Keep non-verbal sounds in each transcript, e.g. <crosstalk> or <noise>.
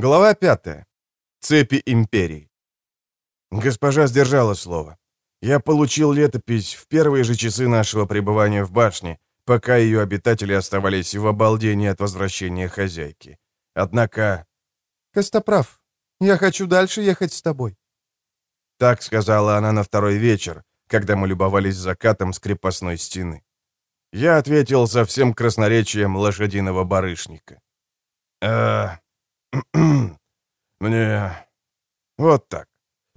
Глава 5. Цепи империи. Госпожа сдержала слово. Я получил летопись в первые же часы нашего пребывания в башне, пока ее обитатели оставались в обалдении от возвращения хозяйки. Однако... «Костоправ, я хочу дальше ехать с тобой». Так сказала она на второй вечер, когда мы любовались закатом с крепостной стены. Я ответил со всем красноречием лошадиного барышника. э <clears throat> мне... Вот так.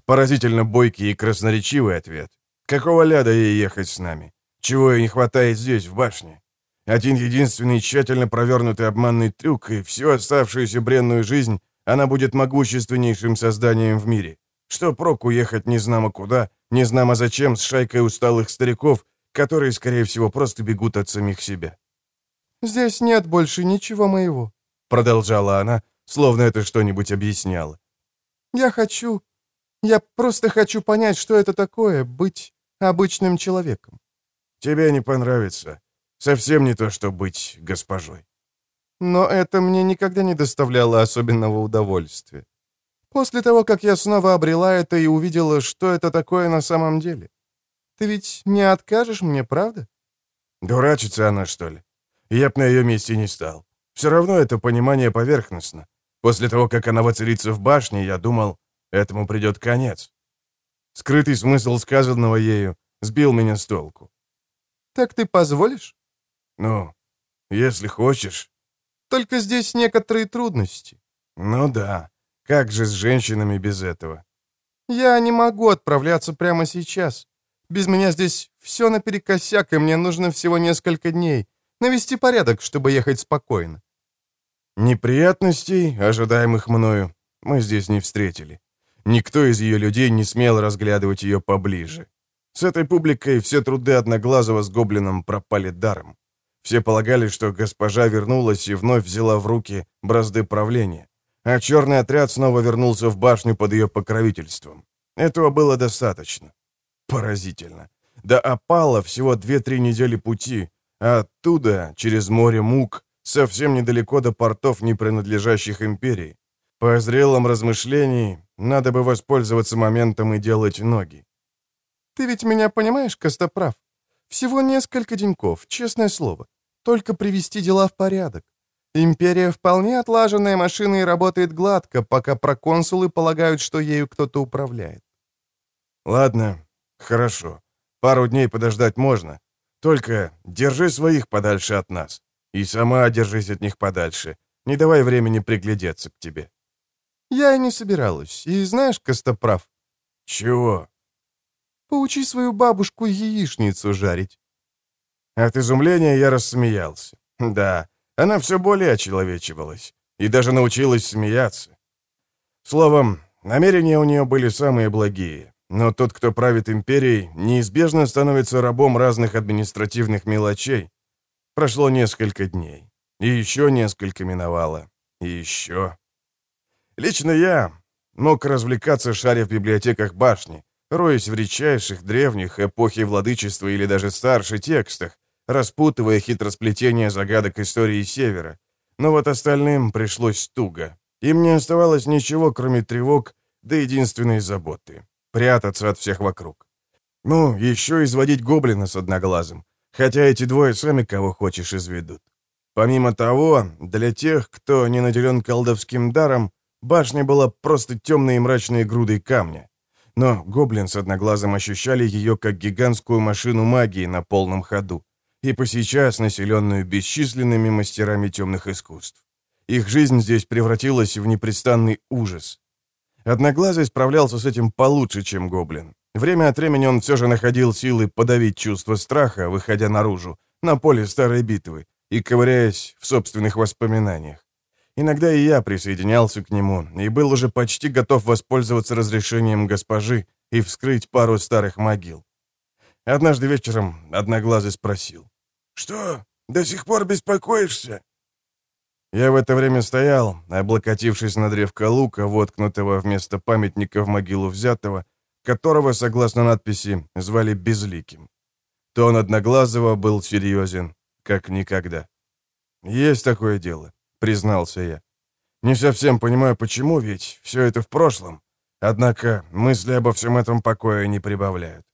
Поразительно бойкий и красноречивый ответ. Какого ляда ей ехать с нами? Чего ей не хватает здесь, в башне? Один единственный тщательно провернутый обманный трюк, и всю оставшуюся бренную жизнь она будет могущественнейшим созданием в мире. Что проку ехать незнамо куда, незнамо зачем, с шайкой усталых стариков, которые, скорее всего, просто бегут от самих себя. «Здесь нет больше ничего моего», — продолжала она, словно это что-нибудь объясняло. «Я хочу... Я просто хочу понять, что это такое — быть обычным человеком». «Тебе не понравится. Совсем не то, что быть госпожой». Но это мне никогда не доставляло особенного удовольствия. После того, как я снова обрела это и увидела, что это такое на самом деле. Ты ведь не откажешь мне, правда? Дурачится она, что ли? Я б на ее месте не стал. Все равно это понимание поверхностно. После того, как она воцарится в башне, я думал, этому придет конец. Скрытый смысл сказанного ею сбил меня с толку. «Так ты позволишь?» «Ну, если хочешь». «Только здесь некоторые трудности». «Ну да. Как же с женщинами без этого?» «Я не могу отправляться прямо сейчас. Без меня здесь все наперекосяк, и мне нужно всего несколько дней. Навести порядок, чтобы ехать спокойно. Неприятностей, ожидаемых мною, мы здесь не встретили. Никто из ее людей не смел разглядывать ее поближе. С этой публикой все труды Одноглазого с Гоблином пропали даром. Все полагали, что госпожа вернулась и вновь взяла в руки бразды правления, а черный отряд снова вернулся в башню под ее покровительством. Этого было достаточно. Поразительно. До опала всего 2-3 недели пути, а оттуда, через море мук, совсем недалеко до портов, не принадлежащих империи. По зрелом размышлении, надо бы воспользоваться моментом и делать ноги. «Ты ведь меня понимаешь, Костоправ? Всего несколько деньков, честное слово. Только привести дела в порядок. Империя вполне отлаженная машина и работает гладко, пока проконсулы полагают, что ею кто-то управляет. Ладно, хорошо. Пару дней подождать можно. Только держи своих подальше от нас. И сама держись от них подальше. Не давай времени приглядеться к тебе». «Я и не собиралась. И знаешь, Костоправ...» «Чего?» «Поучи свою бабушку яичницу жарить». От изумления я рассмеялся. Да, она все более очеловечивалась. И даже научилась смеяться. Словом, намерения у нее были самые благие. Но тот, кто правит империей, неизбежно становится рабом разных административных мелочей, Прошло несколько дней. И еще несколько миновало. И еще. Лично я мог развлекаться, шаря в библиотеках башни, роясь в редчайших, древних, эпохи владычества или даже старше текстах, распутывая хитросплетения загадок истории Севера. Но вот остальным пришлось туго. Им не оставалось ничего, кроме тревог, да единственной заботы — прятаться от всех вокруг. Ну, еще изводить гоблина с одноглазым, хотя эти двое сами кого хочешь изведут. Помимо того, для тех, кто не наделен колдовским даром, башня была просто темной и мрачной грудой камня. Но гоблин с одноглазым ощущали ее как гигантскую машину магии на полном ходу, и по сейчас населенную бесчисленными мастерами темных искусств. Их жизнь здесь превратилась в непрестанный ужас. Одноглазый справлялся с этим получше, чем гоблин. Время от времени он все же находил силы подавить чувство страха, выходя наружу, на поле старой битвы, и ковыряясь в собственных воспоминаниях. Иногда и я присоединялся к нему, и был уже почти готов воспользоваться разрешением госпожи и вскрыть пару старых могил. Однажды вечером Одноглазый спросил. «Что, до сих пор беспокоишься?» Я в это время стоял, облокотившись на древко лука, воткнутого вместо памятника в могилу взятого, которого, согласно надписи, звали Безликим. Тон Одноглазого был серьезен, как никогда. «Есть такое дело», — признался я. Не совсем понимаю, почему, ведь все это в прошлом. Однако мысли обо всем этом покоя не прибавляют.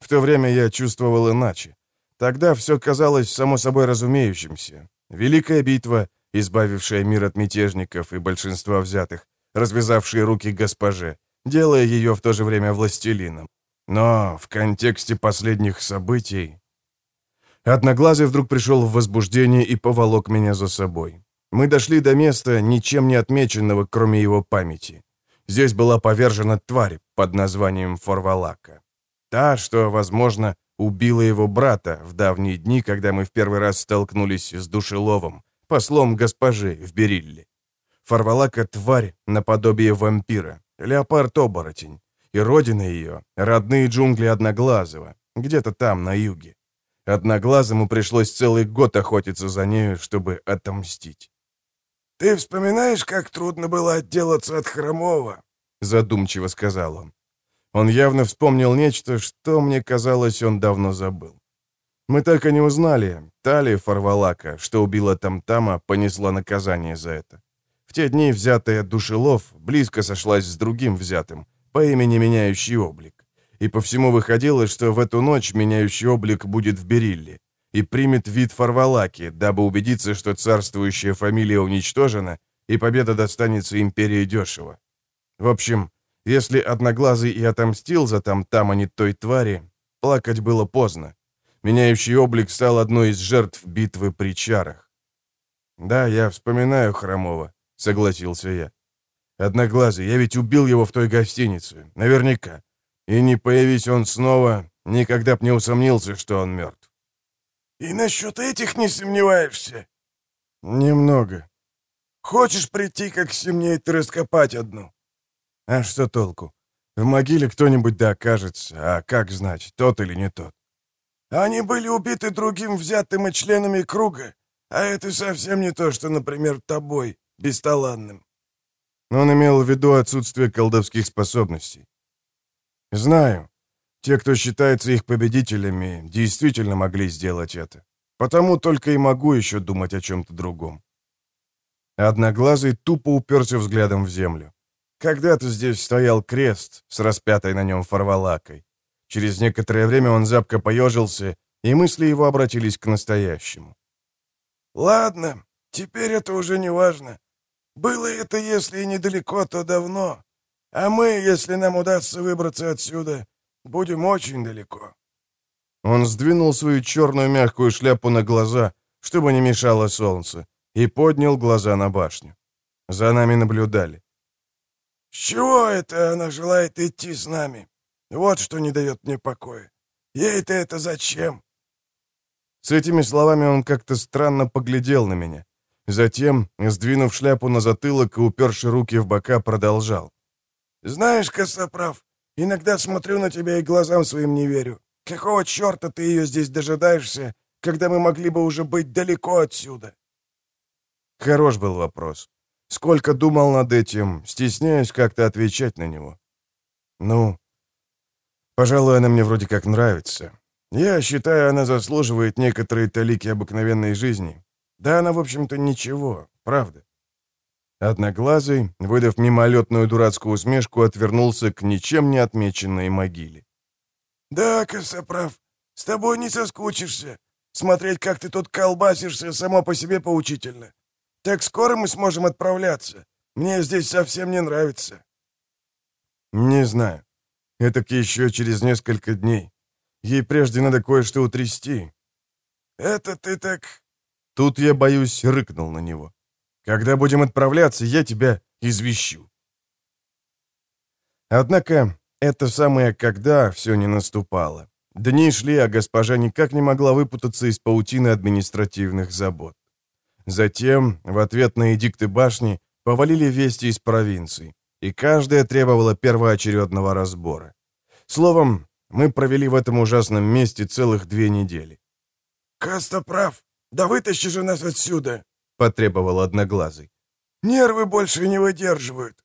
В то время я чувствовал иначе. Тогда все казалось само собой разумеющимся. Великая битва, избавившая мир от мятежников и большинства взятых, развязавшие руки госпоже, делая ее в то же время властелином. Но в контексте последних событий... Одноглазый вдруг пришел в возбуждение и поволок меня за собой. Мы дошли до места, ничем не отмеченного, кроме его памяти. Здесь была повержена тварь под названием Форвалака. Та, что, возможно, убила его брата в давние дни, когда мы в первый раз столкнулись с душеловом, послом госпожи в Берилле. Фарвалака — тварь наподобие вампира, леопард-оборотень, и родина ее — родные джунгли Одноглазого, где-то там, на юге. Одноглазому пришлось целый год охотиться за нею, чтобы отомстить. «Ты вспоминаешь, как трудно было отделаться от Хромова?» — задумчиво сказал он. Он явно вспомнил нечто, что, мне казалось, он давно забыл. Мы так и не узнали, та ли Фарвалака, что убила Тамтама, понесла наказание за это. Те дни взятая Душелов близко сошлась с другим взятым, по имени Меняющий Облик. И по всему выходило, что в эту ночь Меняющий Облик будет в Берилле и примет вид Фарвалаки, дабы убедиться, что царствующая фамилия уничтожена, и победа достанется империи дешево. В общем, если Одноглазый и отомстил за там-там, а не той твари, плакать было поздно. Меняющий облик стал одной из жертв битвы при чарах. «Да, я вспоминаю Хромова», — согласился я. «Одноглазый, я ведь убил его в той гостинице, наверняка. И не появись он снова, никогда б не усомнился, что он мертв». «И насчет этих не сомневаешься?» «Немного». «Хочешь прийти, как семнеет, раскопать одну?» А что толку? В могиле кто-нибудь да окажется, а как знать, тот или не тот? Они были убиты другим взятым и членами круга, а это совсем не то, что, например, тобой, бесталанным. Он имел в виду отсутствие колдовских способностей. Знаю. Те, кто считается их победителями, действительно могли сделать это. Потому только и могу еще думать о чем-то другом. Одноглазый тупо уперся взглядом в землю. Когда-то здесь стоял крест с распятой на нем фарвалакой. Через некоторое время он запко поежился, и мысли его обратились к настоящему. «Ладно, теперь это уже не важно. Было это, если и недалеко, то давно. А мы, если нам удастся выбраться отсюда, будем очень далеко». Он сдвинул свою черную мягкую шляпу на глаза, чтобы не мешало солнце, и поднял глаза на башню. За нами наблюдали. «С чего это она желает идти с нами? Вот что не дает мне покоя. Ей-то это зачем?» С этими словами он как-то странно поглядел на меня. Затем, сдвинув шляпу на затылок и уперши руки в бока, продолжал. «Знаешь, Костоправ, иногда смотрю на тебя и глазам своим не верю. Какого черта ты ее здесь дожидаешься, когда мы могли бы уже быть далеко отсюда?» Хорош был вопрос. Сколько думал над этим, стесняюсь как-то отвечать на него. Ну, пожалуй, она мне вроде как нравится. Я считаю, она заслуживает некоторые талики обыкновенной жизни. Да она, в общем-то, ничего, правда. Одноглазый, выдав мимолетную дурацкую усмешку, отвернулся к ничем не отмеченной могиле. «Да, Косоправ, с тобой не соскучишься. Смотреть, как ты тут колбасишься, само по себе поучительно. Так скоро мы сможем отправляться? Мне здесь совсем не нравится». «Не знаю. Это еще через несколько дней. Ей прежде надо кое-что утрясти». «Это ты так...» Тут я, боюсь, рыкнул на него. «Когда будем отправляться, я тебя извещу». Однако это самое «когда» все не наступало. Дни шли, а госпожа никак не могла выпутаться из паутины административных забот. Затем, в ответ на эдикты башни, повалили вести из провинций, и каждая требовала первоочередного разбора. Словом, мы провели в этом ужасном месте целых две недели. «Каста прав. Да вытащи же нас отсюда!» — потребовал Одноглазый. «Нервы больше не выдерживают».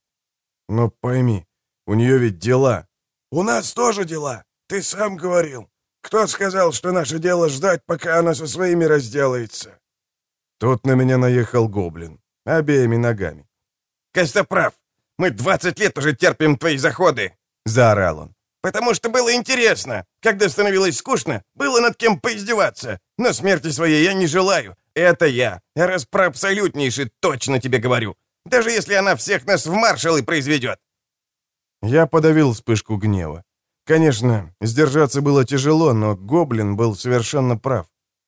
«Но пойми, у нее ведь дела». «У нас тоже дела. Ты сам говорил. Кто сказал, что наше дело ждать, пока она со своими разделается?» Тут на меня наехал гоблин. Обеими ногами. Костоправ, мы 20 лет уже терпим твои заходы!» — заорал он. «Потому что было интересно. Когда становилось скучно, было над кем поиздеваться. Но смерти своей я не желаю. Это я, распроабсолютнейший, точно тебе говорю. Даже если она всех нас в маршалы произведет!» Я подавил вспышку гнева. Конечно, сдержаться было тяжело, но Гоблин был совершенно прав.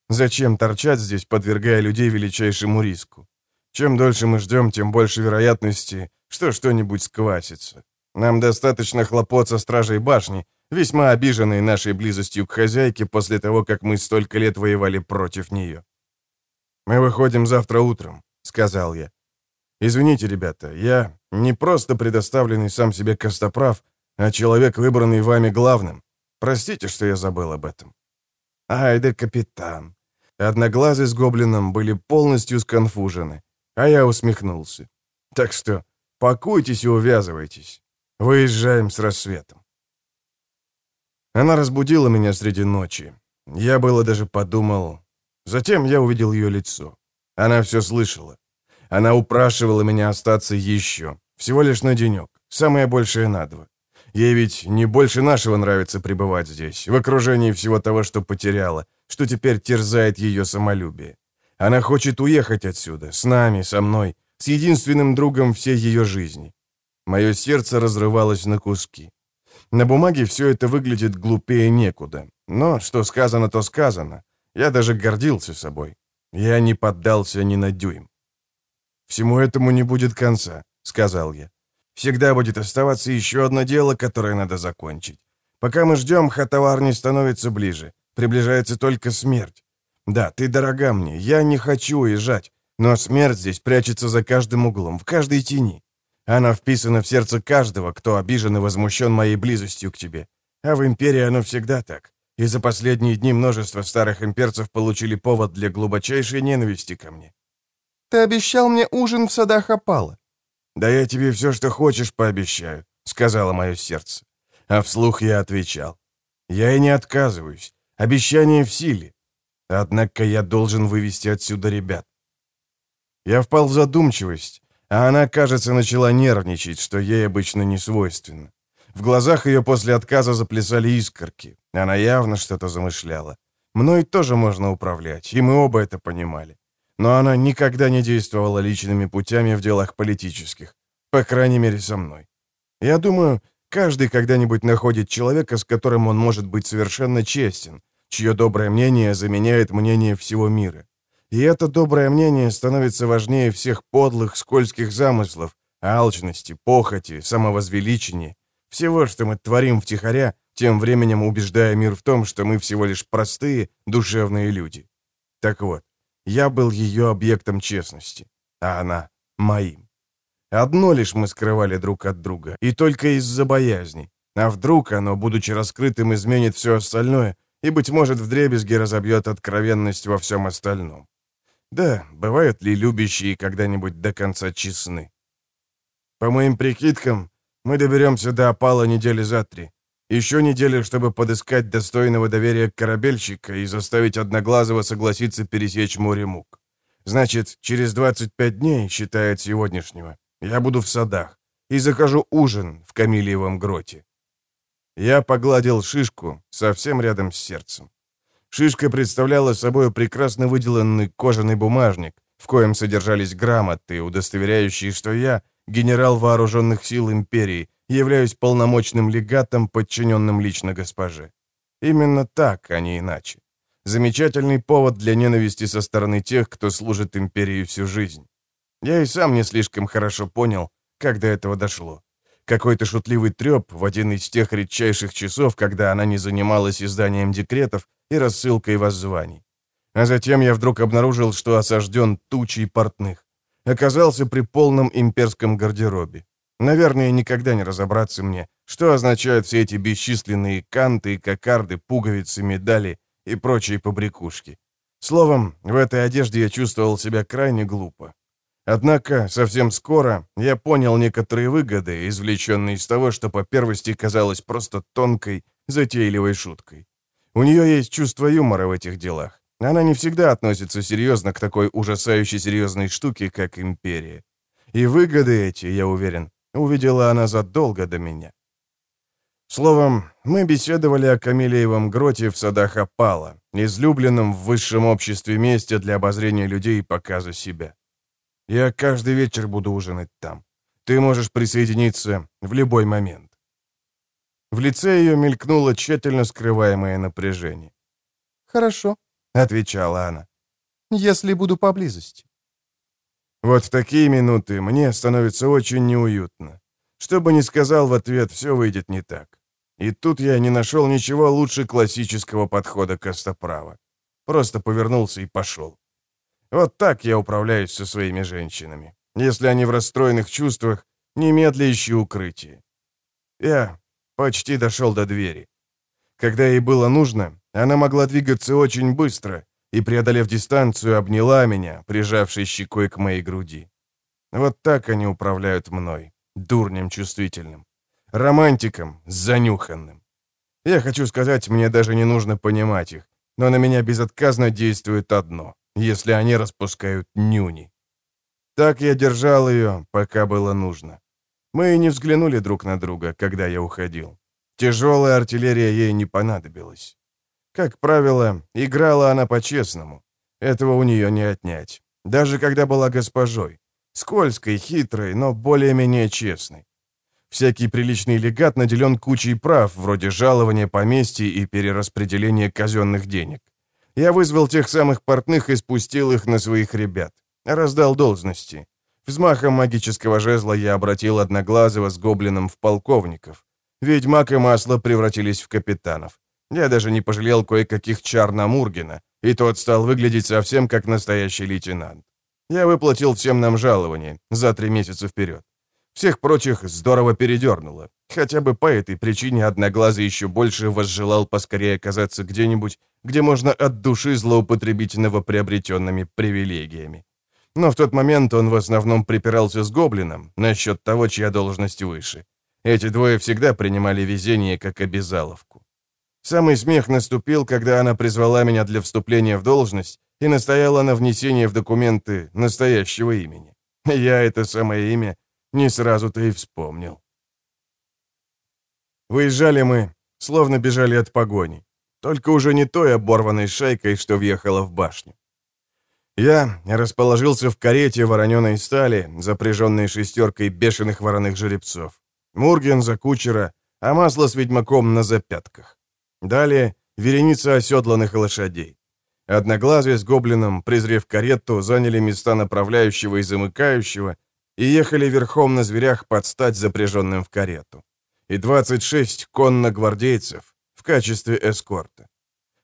Зачем торчать здесь, подвергая людей величайшему риску? Чем дольше мы ждем, тем больше вероятности, что что-нибудь сквасится. Нам достаточно хлопот со стражей башни, весьма обиженной нашей близостью к хозяйке после того, как мы столько лет воевали против нее. «Мы выходим завтра утром», — сказал я. «Извините, ребята, я не просто предоставленный сам себе костоправ, а человек, выбранный вами главным. Простите, что я забыл об этом». «Ай да капитан». Одноглазый с гоблином были полностью сконфужены, а я усмехнулся. «Так что пакуйтесь и увязывайтесь. Выезжаем с рассветом». Она разбудила меня среди ночи. Я было даже подумал... Затем я увидел ее лицо. Она все слышала. Она упрашивала меня остаться еще. Всего лишь на денек. Самое большее на два. Ей ведь не больше нашего нравится пребывать здесь, в окружении всего того, что потеряла, что теперь терзает ее самолюбие. Она хочет уехать отсюда, с нами, со мной, с единственным другом всей ее жизни. Мое сердце разрывалось на куски. На бумаге все это выглядит глупее некуда. Но что сказано, то сказано. Я даже гордился собой. Я не поддался ни на дюйм. «Всему этому не будет конца», — сказал я. «Всегда будет оставаться еще одно дело, которое надо закончить. Пока мы ждем, Хатавар не становится ближе. Приближается только смерть. Да, ты дорога мне, я не хочу уезжать, но смерть здесь прячется за каждым углом, в каждой тени. Она вписана в сердце каждого, кто обижен и возмущен моей близостью к тебе. А в Империи оно всегда так. И за последние дни множество старых имперцев получили повод для глубочайшей ненависти ко мне. Ты обещал мне ужин в садах опала. Да я тебе все, что хочешь, пообещаю, сказала мое сердце. А вслух я отвечал. Я и не отказываюсь. Обещание в силе. Однако я должен вывести отсюда ребят. Я впал в задумчивость, а она, кажется, начала нервничать, что ей обычно не свойственно. В глазах ее после отказа заплясали искорки. Она явно что-то замышляла. Мной тоже можно управлять, и мы оба это понимали. Но она никогда не действовала личными путями в делах политических. По крайней мере, со мной. Я думаю, каждый когда-нибудь находит человека, с которым он может быть совершенно честен, чье доброе мнение заменяет мнение всего мира. И это доброе мнение становится важнее всех подлых, скользких замыслов, алчности, похоти, самовозвеличения, всего, что мы творим втихаря, тем временем убеждая мир в том, что мы всего лишь простые, душевные люди. Так вот, я был ее объектом честности, а она — моим. Одно лишь мы скрывали друг от друга, и только из-за боязни. А вдруг оно, будучи раскрытым, изменит все остальное и, быть может, вдребезги разобьет откровенность во всем остальном. Да, бывают ли любящие когда-нибудь до конца честны? По моим прикидкам, мы доберемся до опала недели за три. Еще неделю, чтобы подыскать достойного доверия корабельщика и заставить Одноглазого согласиться пересечь море мук. Значит, через 25 дней, считая от сегодняшнего, я буду в садах и закажу ужин в Камилиевом гроте. Я погладил шишку совсем рядом с сердцем. Шишка представляла собой прекрасно выделанный кожаный бумажник, в коем содержались грамоты, удостоверяющие, что я, генерал вооруженных сил империи, являюсь полномочным легатом, подчиненным лично госпоже. Именно так, а не иначе. Замечательный повод для ненависти со стороны тех, кто служит империи всю жизнь. Я и сам не слишком хорошо понял, как до этого дошло. Какой-то шутливый треп в один из тех редчайших часов, когда она не занималась изданием декретов и рассылкой воззваний. А затем я вдруг обнаружил, что осажден тучей портных. Оказался при полном имперском гардеробе. Наверное, никогда не разобраться мне, что означают все эти бесчисленные канты, кокарды, пуговицы, медали и прочие побрякушки. Словом, в этой одежде я чувствовал себя крайне глупо. Однако совсем скоро я понял некоторые выгоды, извлеченные из того, что по первости казалось просто тонкой, затейливой шуткой. У нее есть чувство юмора в этих делах. Она не всегда относится серьезно к такой ужасающей серьезной штуке, как империя. И выгоды эти, я уверен, увидела она задолго до меня. Словом, мы беседовали о Камилеевом гроте в садах Апала, излюбленном в высшем обществе месте для обозрения людей и показа себя. Я каждый вечер буду ужинать там. Ты можешь присоединиться в любой момент. В лице ее мелькнуло тщательно скрываемое напряжение. «Хорошо», — отвечала она, — «если буду поблизости». Вот в такие минуты мне становится очень неуютно. Что бы ни сказал в ответ, все выйдет не так. И тут я не нашел ничего лучше классического подхода Костоправа. Просто повернулся и пошел. Вот так я управляюсь со своими женщинами. Если они в расстроенных чувствах, немедля ищу укрытие. Я почти дошел до двери. Когда ей было нужно, она могла двигаться очень быстро и, преодолев дистанцию, обняла меня, прижавшись щекой к моей груди. Вот так они управляют мной, дурнем чувствительным романтиком, занюханным. Я хочу сказать, мне даже не нужно понимать их, но на меня безотказно действует одно, если они распускают нюни. Так я держал ее, пока было нужно. Мы не взглянули друг на друга, когда я уходил. Тяжелая артиллерия ей не понадобилась. Как правило, играла она по-честному. Этого у нее не отнять. Даже когда была госпожой. Скользкой, хитрой, но более-менее честной. Всякий приличный легат наделен кучей прав, вроде жалования поместья и перераспределения казенных денег. Я вызвал тех самых портных и спустил их на своих ребят. Раздал должности. Взмахом магического жезла я обратил Одноглазого с гоблином в полковников. Ведьмак и масло превратились в капитанов. Я даже не пожалел кое-каких чар на Мургена, и тот стал выглядеть совсем как настоящий лейтенант. Я выплатил всем нам жалование за три месяца вперед. Всех прочих здорово передернуло. Хотя бы по этой причине Одноглазый еще больше возжелал поскорее оказаться где-нибудь, где можно от души злоупотребить новоприобретенными привилегиями. Но в тот момент он в основном припирался с Гоблином насчет того, чья должность выше. Эти двое всегда принимали везение как обязаловку. Самый смех наступил, когда она призвала меня для вступления в должность и настояла на внесении в документы настоящего имени. Я это самое имя не сразу-то и вспомнил. Выезжали мы, словно бежали от погони. Только уже не той оборванной шайкой, что въехала в башню. Я расположился в карете вороненой стали, запряженной шестеркой бешеных вороных жеребцов. Мурген за кучера, а масло с ведьмаком на запятках. Далее вереница оседланных лошадей. Одноглазые с гоблином, презрев карету, заняли места направляющего и замыкающего, и ехали верхом на зверях под стать запряженным в карету. И 26 конно-гвардейцев в качестве эскорта.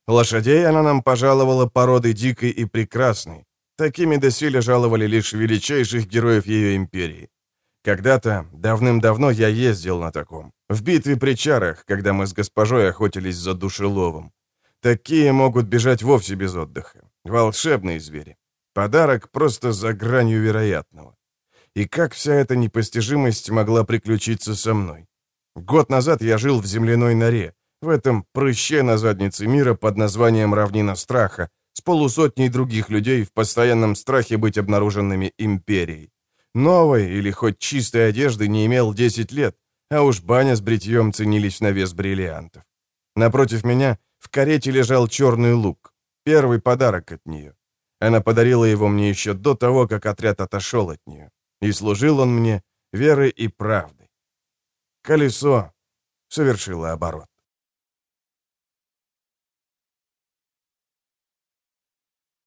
Лошадей она нам пожаловала породы дикой и прекрасной. Такими доселе жаловали лишь величайших героев ее империи. Когда-то, давным-давно, я ездил на таком. В битве при чарах, когда мы с госпожой охотились за душеловом. Такие могут бежать вовсе без отдыха. Волшебные звери. Подарок просто за гранью вероятного. И как вся эта непостижимость могла приключиться со мной? Год назад я жил в земляной норе, в этом прыще на заднице мира под названием «Равнина страха», с полусотней других людей в постоянном страхе быть обнаруженными империей. Новой или хоть чистой одежды не имел 10 лет, а уж баня с бритьем ценились на вес бриллиантов. Напротив меня в карете лежал черный лук, первый подарок от нее. Она подарила его мне еще до того, как отряд отошел от нее и служил он мне верой и правдой. Колесо совершило оборот.